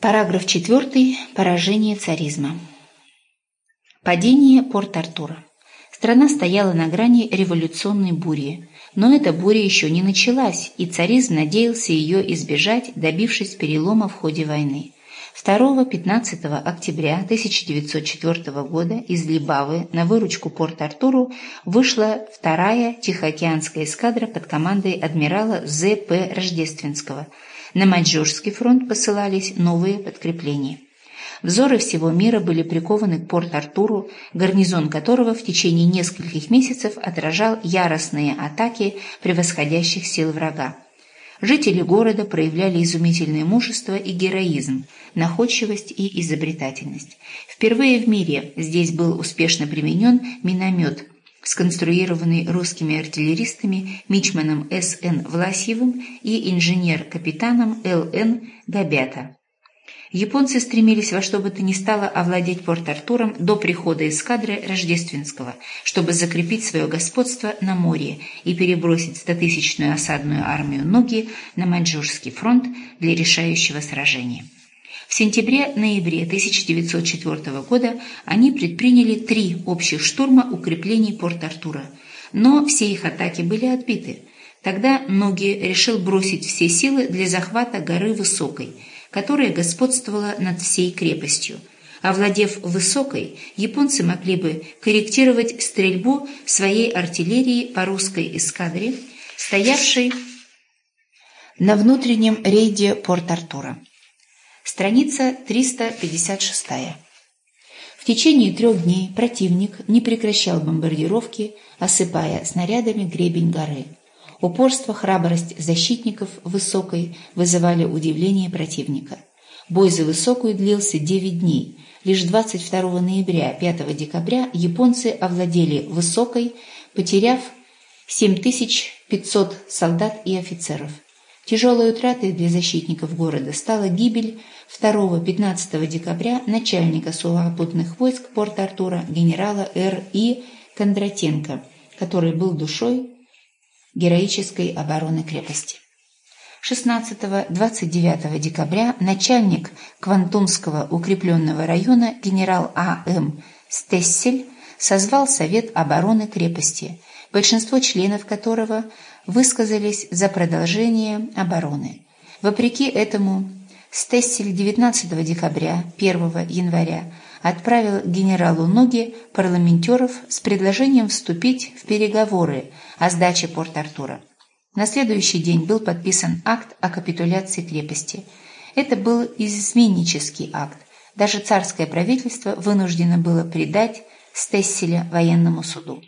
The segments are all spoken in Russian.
Параграф 4. Поражение царизма. Падение Порт-Артура. Страна стояла на грани революционной бури, но эта буря еще не началась, и царизм надеялся ее избежать, добившись перелома в ходе войны. 2-15 октября 1904 года из Либавы на выручку Порт-Артуру вышла вторая Тихоокеанская эскадра под командой адмирала З.П. Рождественского – на Маньчжурский фронт посылались новые подкрепления. Взоры всего мира были прикованы к Порт-Артуру, гарнизон которого в течение нескольких месяцев отражал яростные атаки превосходящих сил врага. Жители города проявляли изумительное мужество и героизм, находчивость и изобретательность. Впервые в мире здесь был успешно применен миномет – сконструированный русскими артиллеристами Мичманом С.Н. Власьевым и инженер-капитаном Л.Н. Габята. Японцы стремились во что бы то ни стало овладеть Порт-Артуром до прихода эскадры Рождественского, чтобы закрепить свое господство на море и перебросить стотысячную осадную армию Ноги на Маньчжурский фронт для решающего сражения. В сентябре-ноябре 1904 года они предприняли три общих штурма укреплений Порт-Артура, но все их атаки были отбиты. Тогда Ноги решил бросить все силы для захвата горы Высокой, которая господствовала над всей крепостью. Овладев Высокой, японцы могли бы корректировать стрельбу своей артиллерии по русской эскадре, стоявшей на внутреннем рейде Порт-Артура. Страница 356. В течение трех дней противник не прекращал бомбардировки, осыпая снарядами гребень горы. Упорство, храбрость защитников Высокой вызывали удивление противника. Бой за Высокую длился 9 дней. Лишь 22 ноября 5 декабря японцы овладели Высокой, потеряв 7500 солдат и офицеров. Тяжелой утратой для защитников города стала гибель 2-15 декабря начальника сухопутных войск Порт-Артура генерала Р. И. Кондратенко, который был душой героической обороны крепости. 16-29 декабря начальник Квантунского укрепленного района генерал А. М. Стессель созвал Совет обороны крепости, большинство членов которого высказались за продолжение обороны. Вопреки этому Стессель 19 декабря, 1 января отправил генералу Ноги парламентеров с предложением вступить в переговоры о сдаче Порт-Артура. На следующий день был подписан акт о капитуляции крепости. Это был изменнический акт. Даже царское правительство вынуждено было предать Стесселя военному суду.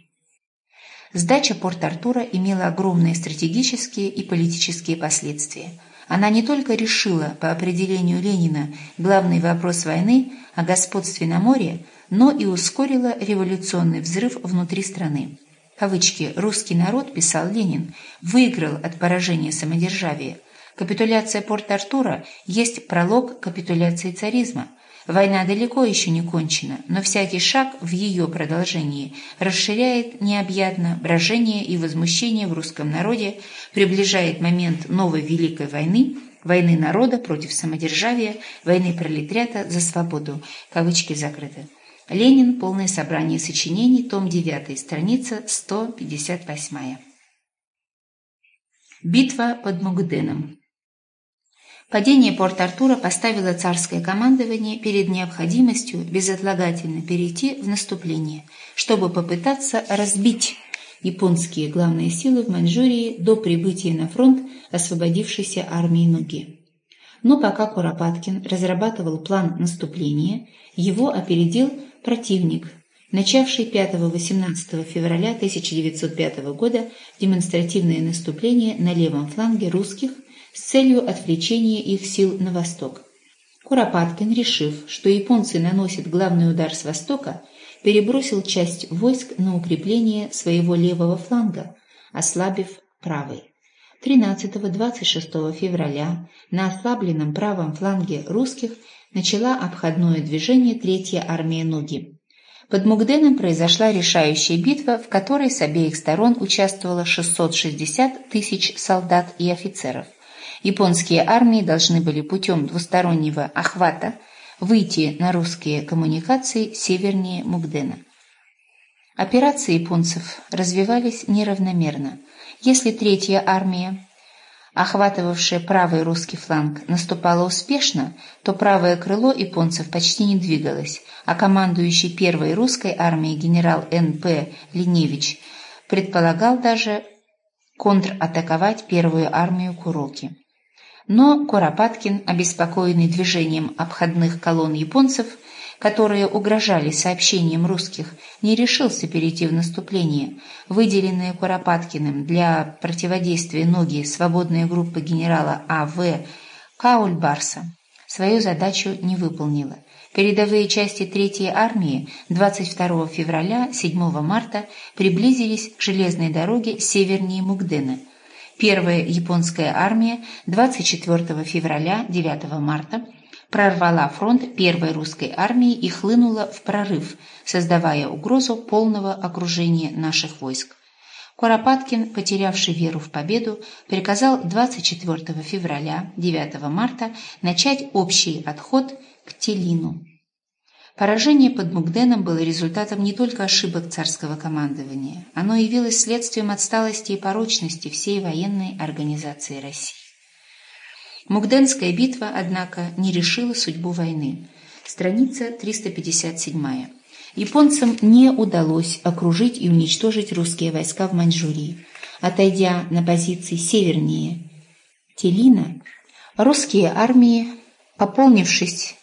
Сдача Порт-Артура имела огромные стратегические и политические последствия – она не только решила, по определению Ленина, главный вопрос войны о господстве на море, но и ускорила революционный взрыв внутри страны. Кавычки «русский народ», писал Ленин, выиграл от поражения самодержавия. Капитуляция Порт-Артура есть пролог капитуляции царизма – Война далеко еще не кончена, но всякий шаг в ее продолжении расширяет необъятно брожение и возмущение в русском народе, приближает момент новой Великой войны, войны народа против самодержавия, войны пролетариата за свободу. Кавычки закрыты. Ленин. Полное собрание сочинений. Том 9. Страница 158. Битва под Мугденом. Падение Порт-Артура поставило царское командование перед необходимостью безотлагательно перейти в наступление, чтобы попытаться разбить японские главные силы в Маньчжурии до прибытия на фронт освободившейся армии Ноги. Но пока Куропаткин разрабатывал план наступления, его опередил противник, начавший 5-18 февраля 1905 года демонстративное наступление на левом фланге русских – с целью отвлечения их сил на восток. Куропаткин, решив, что японцы наносят главный удар с востока, перебросил часть войск на укрепление своего левого фланга, ослабив правый. 13-26 февраля на ослабленном правом фланге русских начала обходное движение Третья армия Ноги. Под Мугденом произошла решающая битва, в которой с обеих сторон участвовало 660 тысяч солдат и офицеров – Японские армии должны были путем двустороннего охвата выйти на русские коммуникации севернее Мугдена. Операции японцев развивались неравномерно. Если Третья армия, охватывавшая правый русский фланг, наступала успешно, то правое крыло японцев почти не двигалось, а командующий первой русской армией генерал Н.П. Линевич предполагал даже контратаковать первую армию Куроки. Но Куропаткин, обеспокоенный движением обходных колонн японцев, которые угрожали сообщением русских, не решился перейти в наступление. Выделенные Куропаткиным для противодействия ноги свободная группа генерала А.В. Каульбарса свою задачу не выполнила. Передовые части Третьей армии 22 февраля 7 марта приблизились к железной дороге севернее Мугдена – Первая японская армия 24 февраля 9 марта прорвала фронт первой русской армии и хлынула в прорыв, создавая угрозу полного окружения наших войск. Куропаткин, потерявший веру в победу, приказал 24 февраля 9 марта начать общий отход к Телину. Поражение под Мугденом было результатом не только ошибок царского командования, оно явилось следствием отсталости и порочности всей военной организации России. Мугденская битва, однако, не решила судьбу войны. Страница 357. Японцам не удалось окружить и уничтожить русские войска в Маньчжурии. Отойдя на позиции севернее Телина, русские армии, пополнившись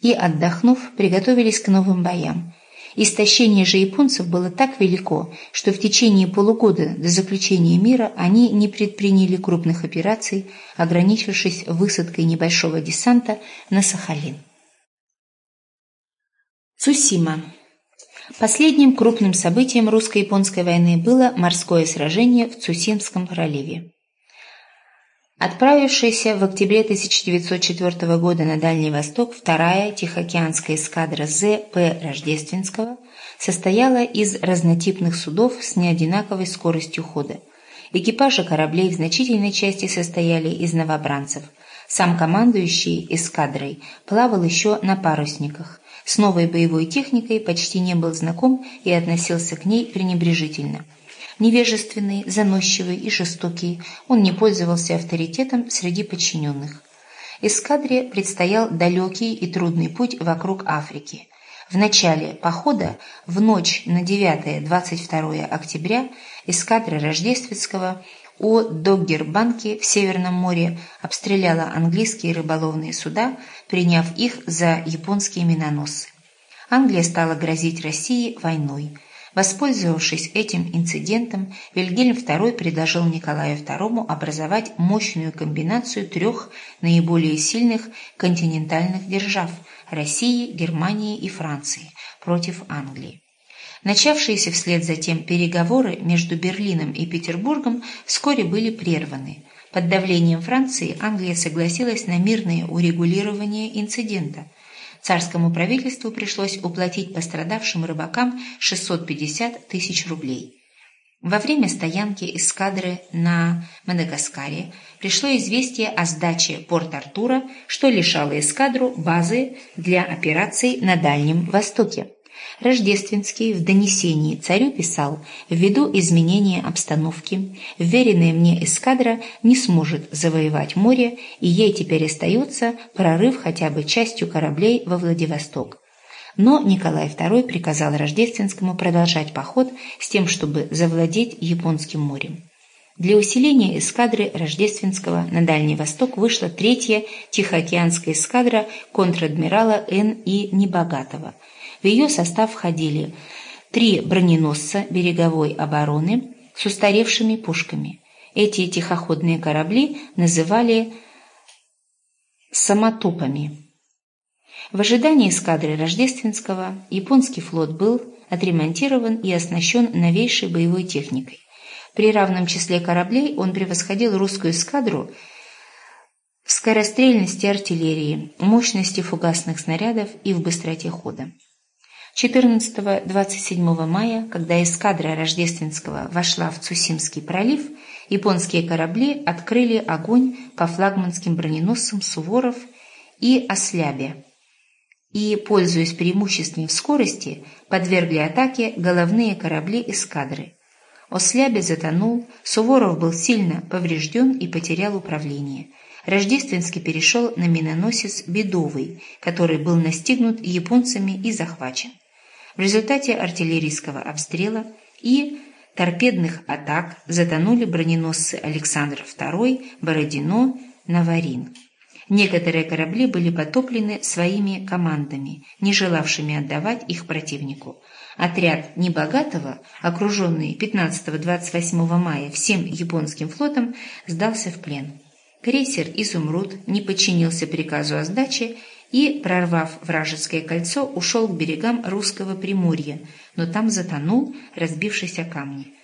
и, отдохнув, приготовились к новым боям. Истощение же японцев было так велико, что в течение полугода до заключения мира они не предприняли крупных операций, ограничившись высадкой небольшого десанта на Сахалин. Цусима. Последним крупным событием русско-японской войны было морское сражение в Цусимском проливе. Отправившаяся в октябре 1904 года на Дальний Восток вторая Тихоокеанская эскадра З.П. Рождественского состояла из разнотипных судов с неодинаковой скоростью хода. Экипажи кораблей в значительной части состояли из новобранцев. Сам командующий эскадрой плавал еще на парусниках. С новой боевой техникой почти не был знаком и относился к ней пренебрежительно – Невежественный, заносчивый и жестокий, он не пользовался авторитетом среди подчиненных. Эскадре предстоял далекий и трудный путь вокруг Африки. В начале похода, в ночь на 9-22 октября, эскадра Рождественского у Доггербанки в Северном море обстреляла английские рыболовные суда, приняв их за японские миноносцы. Англия стала грозить России войной – Воспользовавшись этим инцидентом, Вильгельм II предложил Николаю II образовать мощную комбинацию трех наиболее сильных континентальных держав – России, Германии и Франции – против Англии. Начавшиеся вслед за тем переговоры между Берлином и Петербургом вскоре были прерваны. Под давлением Франции Англия согласилась на мирное урегулирование инцидента – Царскому правительству пришлось уплатить пострадавшим рыбакам 650 тысяч рублей. Во время стоянки эскадры на Мадагаскаре пришло известие о сдаче Порт-Артура, что лишало эскадру базы для операций на Дальнем Востоке. Рождественский в донесении царю писал, ввиду изменения обстановки, вверенная мне эскадра не сможет завоевать море, и ей теперь остается прорыв хотя бы частью кораблей во Владивосток. Но Николай II приказал Рождественскому продолжать поход с тем, чтобы завладеть Японским морем. Для усиления эскадры Рождественского на Дальний Восток вышла третья Тихоокеанская эскадра контр-адмирала Н. И. Небогатого – в ее состав входили три броненосца береговой обороны с устаревшими пушками. Эти тихоходные корабли называли самотопами. В ожидании эскадры Рождественского японский флот был отремонтирован и оснащен новейшей боевой техникой. При равном числе кораблей он превосходил русскую эскадру в скорострельности артиллерии, мощности фугасных снарядов и в быстроте хода. 14-27 мая, когда эскадра Рождественского вошла в Цусимский пролив, японские корабли открыли огонь по флагманским броненосцам «Суворов» и «Ослябе» и, пользуясь преимуществом в скорости, подвергли атаке головные корабли эскадры. Ослябе затонул, Суворов был сильно поврежден и потерял управление. Рождественский перешел на миноносец «Бедовый», который был настигнут японцами и захвачен. В результате артиллерийского обстрела и торпедных атак затонули броненосцы Александр II, Бородино, Наварин. Некоторые корабли были потоплены своими командами, не желавшими отдавать их противнику. Отряд Небогатого, окруженный 15-28 мая всем японским флотом, сдался в плен. Крейсер «Изумруд» не подчинился приказу о сдаче и, прорвав вражеское кольцо, ушел к берегам русского Приморья, но там затонул, разбившись о камни.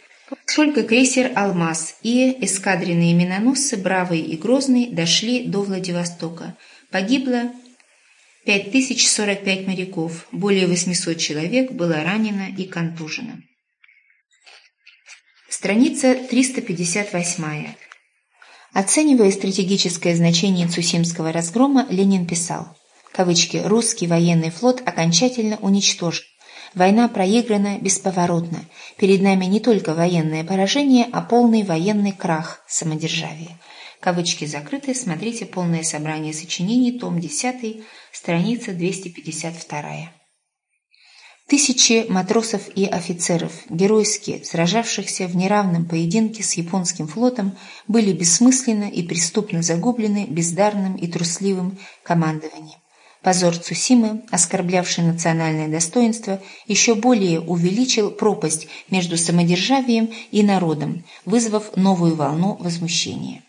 Только крейсер «Алмаз» и эскадренные миноносцы «Бравый» и «Грозный» дошли до Владивостока. Погибло 5045 моряков, более 800 человек было ранено и контужено. Страница 358. Оценивая стратегическое значение Цусимского разгрома, Ленин писал – кавычки, русский военный флот окончательно уничтожен. Война проиграна бесповоротно. Перед нами не только военное поражение, а полный военный крах самодержавия. Кавычки закрыты. Смотрите полное собрание сочинений, том 10, страница 252. Тысячи матросов и офицеров, геройски сражавшихся в неравном поединке с японским флотом, были бессмысленно и преступно загублены бездарным и трусливым командованием. Позор Цусимы, оскорблявший национальное достоинство, еще более увеличил пропасть между самодержавием и народом, вызвав новую волну возмущения.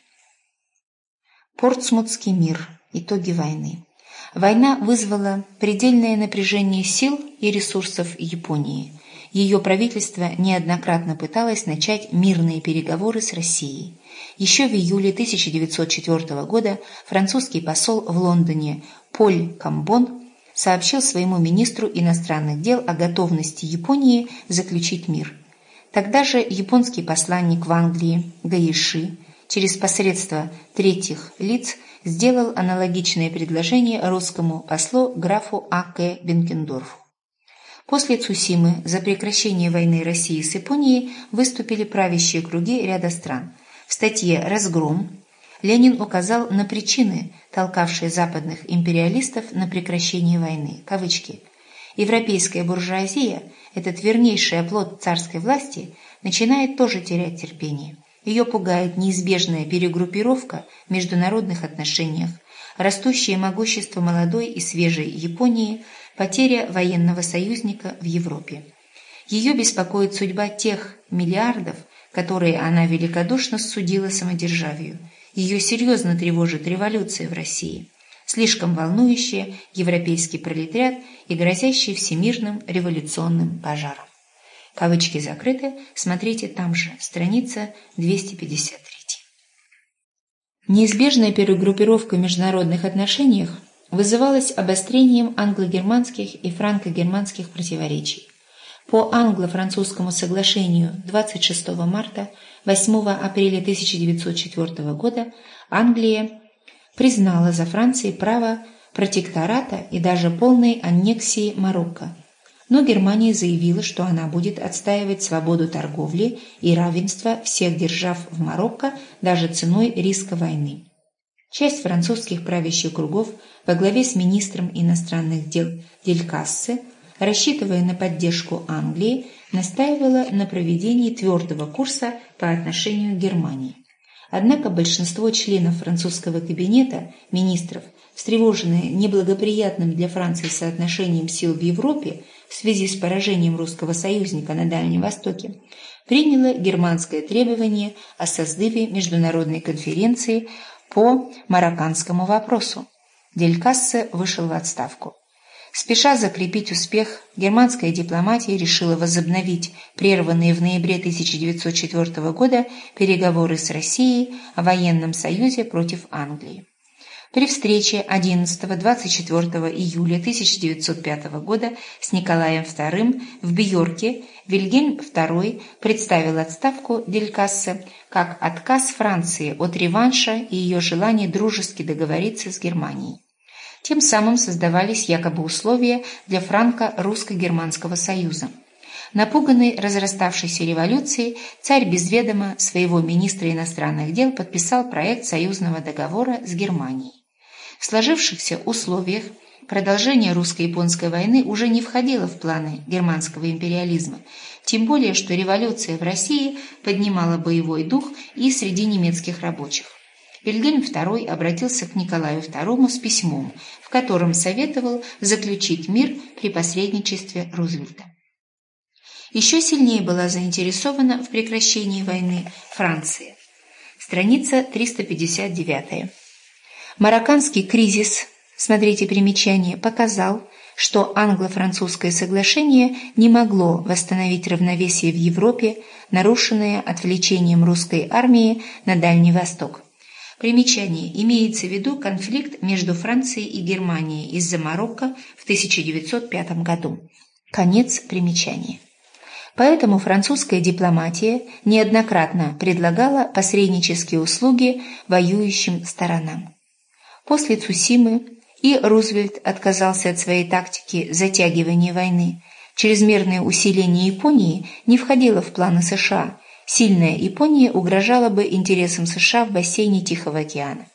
Портсмутский мир. Итоги войны. Война вызвала предельное напряжение сил и ресурсов Японии. Ее правительство неоднократно пыталось начать мирные переговоры с Россией. Еще в июле 1904 года французский посол в Лондоне Поль Камбон сообщил своему министру иностранных дел о готовности Японии заключить мир. Тогда же японский посланник в Англии Гаиши через посредство третьих лиц сделал аналогичное предложение русскому послу графу А.К. Бенкендорфу. После Цусимы за прекращение войны России с Японией выступили правящие круги ряда стран. В статье «Разгром» Ленин указал на причины, толкавшие западных империалистов на прекращение войны. Кавычки. Европейская буржуазия, этот вернейший оплот царской власти, начинает тоже терять терпение. Ее пугает неизбежная перегруппировка в международных отношениях, растущее могущество молодой и свежей Японии, потеря военного союзника в Европе. Ее беспокоит судьба тех миллиардов, которые она великодушно судила самодержавию – ее серьезно тревожит революция в России, слишком волнующая европейский пролетариат и грозящий всемирным революционным пожаром. Кавычки закрыты, смотрите там же, страница 253. Неизбежная перегруппировка в международных отношениях вызывалась обострением англо-германских и франко-германских противоречий. По англо-французскому соглашению 26 марта 8 апреля 1904 года Англия признала за Францией право протектората и даже полной аннексии Марокко. Но Германия заявила, что она будет отстаивать свободу торговли и равенство всех держав в Марокко даже ценой риска войны. Часть французских правящих кругов во главе с министром иностранных дел Делькассе – рассчитывая на поддержку Англии, настаивала на проведении твердого курса по отношению к Германии. Однако большинство членов французского кабинета, министров, встревоженные неблагоприятным для Франции соотношением сил в Европе в связи с поражением русского союзника на Дальнем Востоке, приняло германское требование о созыве международной конференции по марокканскому вопросу. Делькассе вышел в отставку. Спеша закрепить успех, германская дипломатия решила возобновить прерванные в ноябре 1904 года переговоры с Россией о военном союзе против Англии. При встрече 11-24 июля 1905 года с Николаем II в Бьорке Вильгельм II представил отставку Делькассе как отказ Франции от реванша и ее желание дружески договориться с Германией. Тем самым создавались якобы условия для франко-русско-германского союза. Напуганный разраставшейся революцией, царь без ведома своего министра иностранных дел подписал проект союзного договора с Германией. В сложившихся условиях продолжение русско-японской войны уже не входило в планы германского империализма, тем более что революция в России поднимала боевой дух и среди немецких рабочих. Вильгельм II обратился к Николаю II с письмом, в котором советовал заключить мир при посредничестве Рузвельта. Еще сильнее была заинтересована в прекращении войны Франция. Страница 359. Марокканский кризис, смотрите примечание, показал, что англо-французское соглашение не могло восстановить равновесие в Европе, нарушенное отвлечением русской армии на Дальний Восток. Примечание. Имеется в виду конфликт между Францией и Германией из-за Марокко в 1905 году. Конец примечания. Поэтому французская дипломатия неоднократно предлагала посреднические услуги воюющим сторонам. После Цусимы и Рузвельт отказался от своей тактики затягивания войны. Чрезмерное усиление Японии не входило в планы США. Сильная Япония угрожала бы интересам США в бассейне Тихого океана.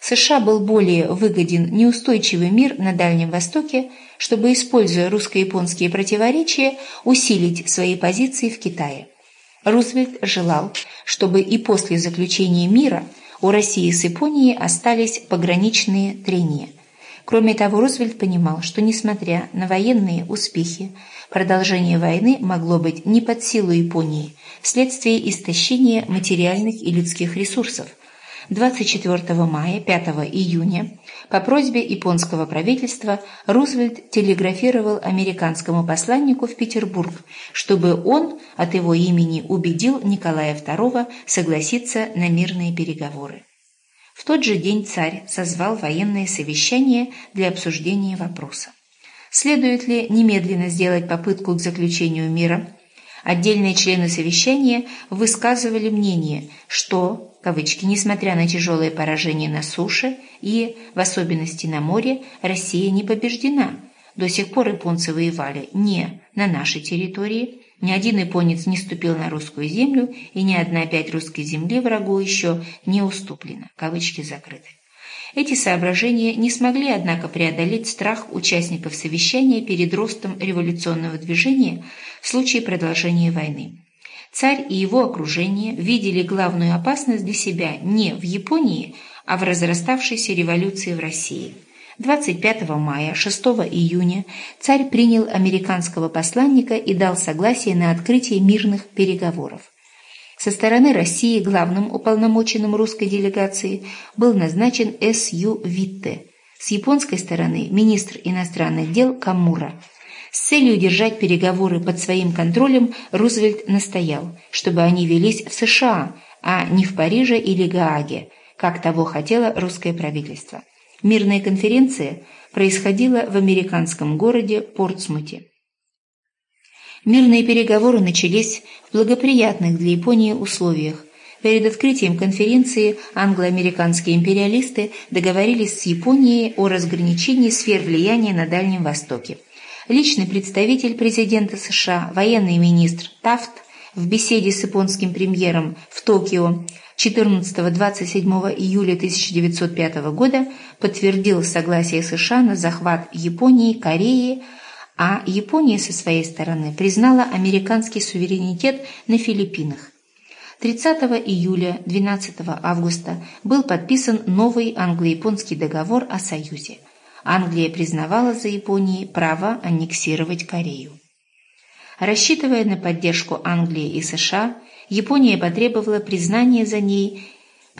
США был более выгоден неустойчивый мир на Дальнем Востоке, чтобы, используя русско-японские противоречия, усилить свои позиции в Китае. Рузвельт желал, чтобы и после заключения мира – у России с Японией остались пограничные трения. Кроме того, Рузвельт понимал, что, несмотря на военные успехи, продолжение войны могло быть не под силу Японии вследствие истощения материальных и людских ресурсов – 24 мая, 5 июня по просьбе японского правительства Рузвельт телеграфировал американскому посланнику в Петербург, чтобы он от его имени убедил Николая II согласиться на мирные переговоры. В тот же день царь созвал военное совещание для обсуждения вопроса. Следует ли немедленно сделать попытку к заключению мира? Отдельные члены совещания высказывали мнение, что кавычки, несмотря на тяжелое поражение на суше и, в особенности на море, Россия не побеждена. До сих пор японцы воевали не на нашей территории, ни один японец не ступил на русскую землю, и ни одна пять русской земли врагу еще не уступлена. Кавычки закрыты. Эти соображения не смогли, однако, преодолеть страх участников совещания перед ростом революционного движения в случае продолжения войны. Царь и его окружение видели главную опасность для себя не в Японии, а в разраставшейся революции в России. 25 мая, 6 июня царь принял американского посланника и дал согласие на открытие мирных переговоров. Со стороны России главным уполномоченным русской делегации был назначен С. Витте, с японской стороны министр иностранных дел Камура – с целью держать переговоры под своим контролем Рузвельт настоял, чтобы они велись в США, а не в Париже или Гааге, как того хотело русское правительство. Мирная конференция происходила в американском городе Портсмуте. Мирные переговоры начались в благоприятных для Японии условиях. Перед открытием конференции англо-американские империалисты договорились с Японией о разграничении сфер влияния на Дальнем Востоке – личный представитель президента США, военный министр Тафт в беседе с японским премьером в Токио 14-27 июля 1905 года подтвердил согласие США на захват Японии, Кореи, а Япония со своей стороны признала американский суверенитет на Филиппинах. 30 июля 12 августа был подписан новый англо-японский договор о союзе – Англия признавала за Японией право аннексировать Корею. Рассчитывая на поддержку Англии и США, Япония потребовала признания за ней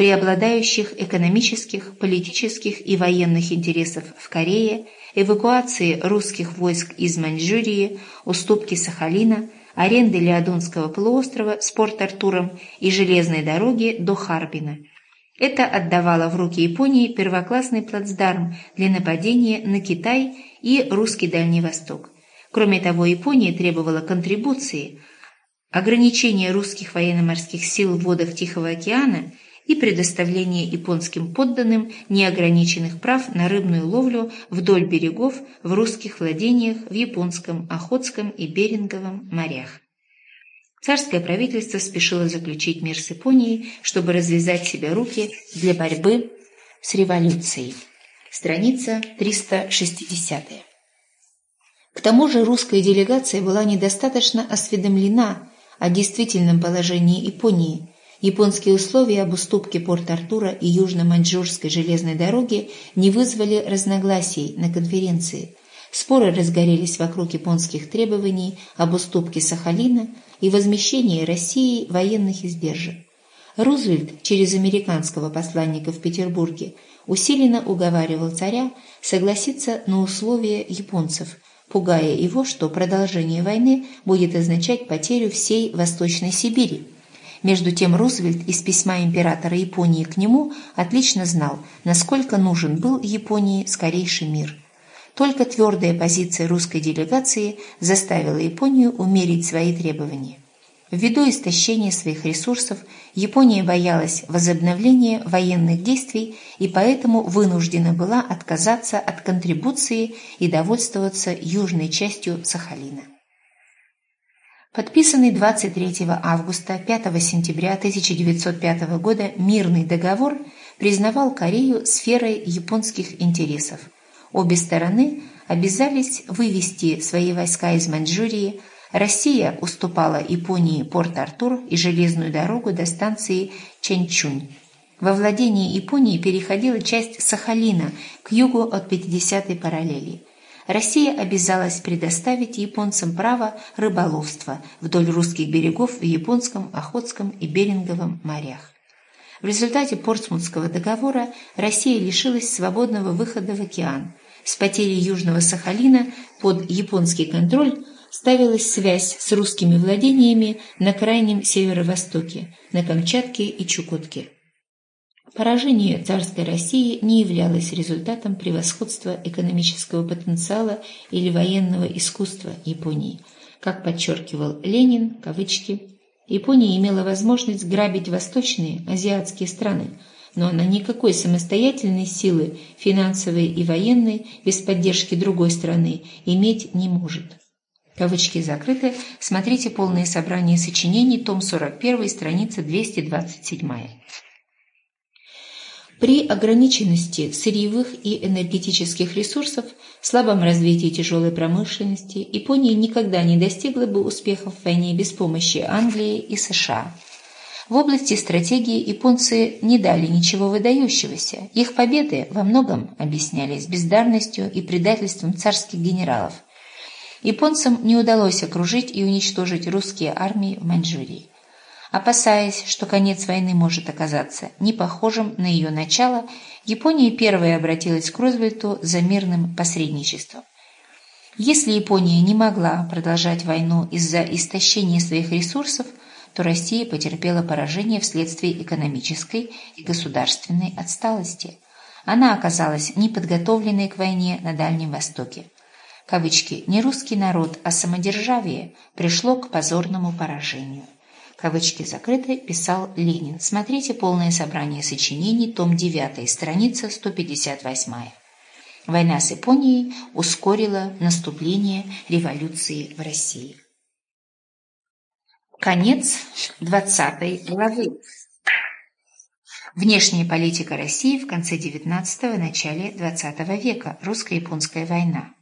преобладающих экономических, политических и военных интересов в Корее, эвакуации русских войск из Маньчжурии, уступки Сахалина, аренды Леодонского полуострова с Порт-Артуром и железной дороги до Харбина – Это отдавало в руки Японии первоклассный плацдарм для нападения на Китай и русский Дальний Восток. Кроме того, Япония требовала контрибуции, ограничения русских военно-морских сил в водах Тихого океана и предоставления японским подданным неограниченных прав на рыбную ловлю вдоль берегов в русских владениях в Японском, Охотском и Беринговом морях. Царское правительство спешило заключить мир с Японией, чтобы развязать себе руки для борьбы с революцией. Страница 360. К тому же русская делегация была недостаточно осведомлена о действительном положении Японии. Японские условия об уступке Порт-Артура и Южно-Маньчжурской железной дороги не вызвали разногласий на конференции. Споры разгорелись вокруг японских требований об уступке Сахалина и возмещении России военных издержек. Рузвельт через американского посланника в Петербурге усиленно уговаривал царя согласиться на условия японцев, пугая его, что продолжение войны будет означать потерю всей Восточной Сибири. Между тем Рузвельт из письма императора Японии к нему отлично знал, насколько нужен был Японии скорейший мир – только твердая позиция русской делегации заставила Японию умерить свои требования. Ввиду истощения своих ресурсов Япония боялась возобновления военных действий и поэтому вынуждена была отказаться от контрибуции и довольствоваться южной частью Сахалина. Подписанный 23 августа 5 сентября 1905 года мирный договор признавал Корею сферой японских интересов – Обе стороны обязались вывести свои войска из Маньчжурии. Россия уступала Японии Порт-Артур и железную дорогу до станции Чэньчунь. Во владение Японии переходила часть Сахалина к югу от 50-й параллели. Россия обязалась предоставить японцам право рыболовства вдоль русских берегов в Японском, Охотском и Беринговом морях. В результате Портсмутского договора Россия лишилась свободного выхода в океан, с потерей Южного Сахалина под японский контроль ставилась связь с русскими владениями на крайнем северо-востоке, на Камчатке и Чукотке. Поражение царской России не являлось результатом превосходства экономического потенциала или военного искусства Японии. Как подчеркивал Ленин, кавычки, Япония имела возможность грабить восточные азиатские страны – но она никакой самостоятельной силы, финансовой и военной, без поддержки другой страны, иметь не может. Кавычки закрыты. Смотрите полное собрание сочинений, том 41, страница 227. При ограниченности сырьевых и энергетических ресурсов, слабом развитии тяжелой промышленности, Япония никогда не достигла бы успехов в войне без помощи Англии и США – в области стратегии японцы не дали ничего выдающегося. Их победы во многом объяснялись бездарностью и предательством царских генералов. Японцам не удалось окружить и уничтожить русские армии в Маньчжурии. Опасаясь, что конец войны может оказаться не похожим на ее начало, Япония первая обратилась к Рузвельту за мирным посредничеством. Если Япония не могла продолжать войну из-за истощения своих ресурсов – то Россия потерпела поражение вследствие экономической и государственной отсталости. Она оказалась неподготовленной к войне на Дальнем Востоке. Кавычки «не русский народ, а самодержавие» пришло к позорному поражению. Кавычки закрыты, писал Ленин. Смотрите полное собрание сочинений, том 9, страница 158. Война с Японией ускорила наступление революции в России. Конец 20 главы. Внешняя политика России в конце XIX – начале XX века. Русско-японская война.